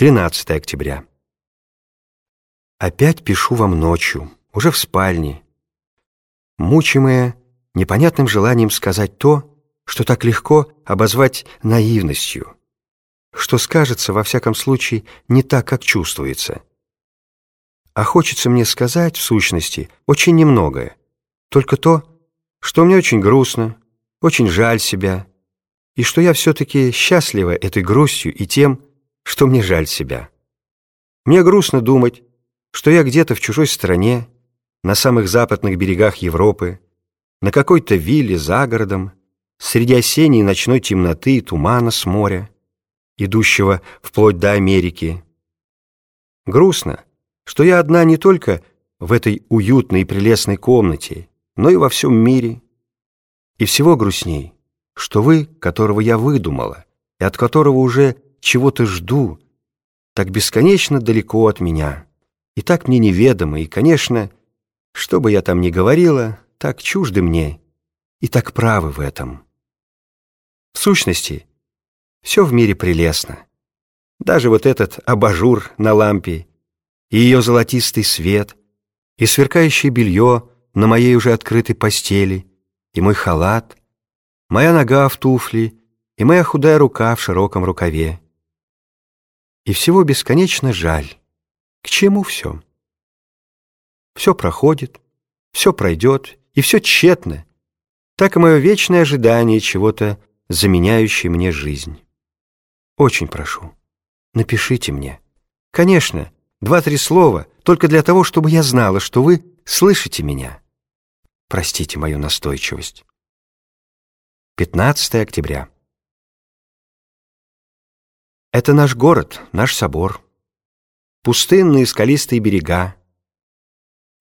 13 октября. Опять пишу вам ночью, уже в спальне, мучимая непонятным желанием сказать то, что так легко обозвать наивностью, что скажется, во всяком случае, не так, как чувствуется. А хочется мне сказать, в сущности, очень немногое, только то, что мне очень грустно, очень жаль себя, и что я все-таки счастлива этой грустью и тем, что мне жаль себя. Мне грустно думать, что я где-то в чужой стране, на самых западных берегах Европы, на какой-то вилле за городом, среди осенней ночной темноты и тумана с моря, идущего вплоть до Америки. Грустно, что я одна не только в этой уютной и прелестной комнате, но и во всем мире. И всего грустней, что вы, которого я выдумала, и от которого уже чего-то жду, так бесконечно далеко от меня, и так мне неведомо, и, конечно, что бы я там ни говорила, так чужды мне, и так правы в этом. В сущности, все в мире прелестно. Даже вот этот абажур на лампе, и ее золотистый свет, и сверкающее белье на моей уже открытой постели, и мой халат, моя нога в туфле, и моя худая рука в широком рукаве. И всего бесконечно жаль. К чему все? Все проходит, все пройдет, и все тщетно. Так и мое вечное ожидание чего-то, заменяющее мне жизнь. Очень прошу, напишите мне. Конечно, два-три слова, только для того, чтобы я знала, что вы слышите меня. Простите мою настойчивость. 15 октября. Это наш город, наш собор. Пустынные скалистые берега.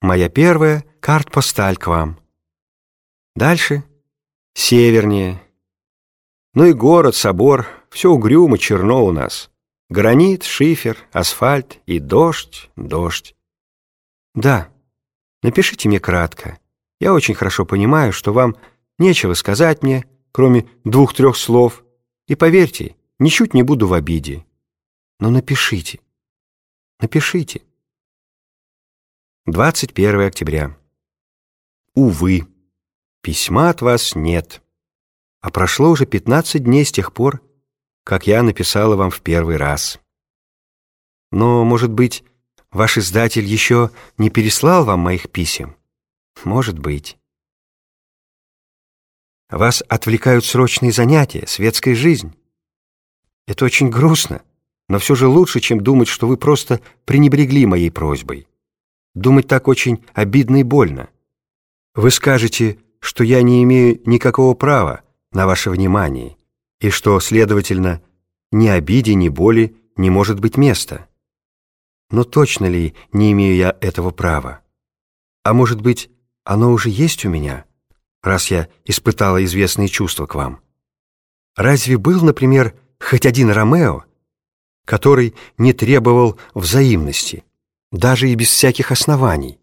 Моя первая карт-посталь к вам. Дальше севернее. Ну и город, собор, все угрюмо, черно у нас. Гранит, шифер, асфальт и дождь, дождь. Да, напишите мне кратко. Я очень хорошо понимаю, что вам нечего сказать мне, кроме двух-трех слов. И поверьте, Ничуть не буду в обиде. Но напишите. Напишите. 21 октября. Увы, письма от вас нет. А прошло уже 15 дней с тех пор, как я написала вам в первый раз. Но, может быть, ваш издатель еще не переслал вам моих писем? Может быть. Вас отвлекают срочные занятия, светская жизнь. Это очень грустно, но все же лучше, чем думать, что вы просто пренебрегли моей просьбой. Думать так очень обидно и больно. Вы скажете, что я не имею никакого права на ваше внимание, и что, следовательно, ни обиде, ни боли не может быть места. Но точно ли не имею я этого права? А может быть, оно уже есть у меня, раз я испытала известные чувства к вам? Разве был, например, хоть один Ромео, который не требовал взаимности, даже и без всяких оснований,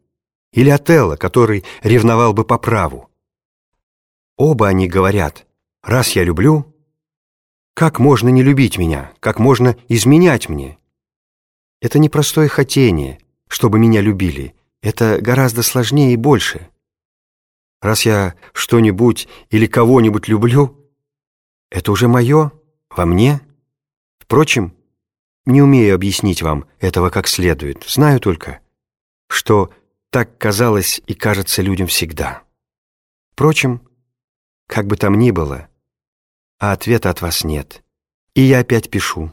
или Отелло, который ревновал бы по праву. Оба они говорят, раз я люблю, как можно не любить меня, как можно изменять мне? Это не простое хотение, чтобы меня любили, это гораздо сложнее и больше. Раз я что-нибудь или кого-нибудь люблю, это уже мое, во мне? Впрочем, не умею объяснить вам этого как следует. Знаю только, что так казалось и кажется людям всегда. Впрочем, как бы там ни было, а ответа от вас нет. И я опять пишу.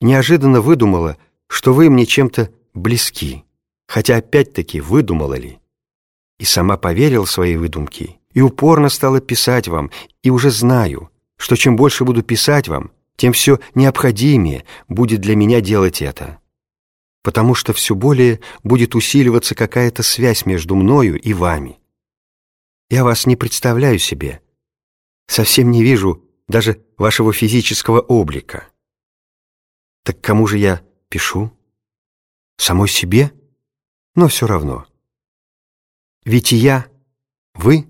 Неожиданно выдумала, что вы мне чем-то близки, хотя опять-таки выдумала ли. И сама поверила в свои выдумки, и упорно стала писать вам, и уже знаю, что чем больше буду писать вам, тем все необходимее будет для меня делать это. Потому что все более будет усиливаться какая-то связь между мною и вами. Я вас не представляю себе. Совсем не вижу даже вашего физического облика. Так кому же я пишу? Самой себе? Но все равно. Ведь и я, вы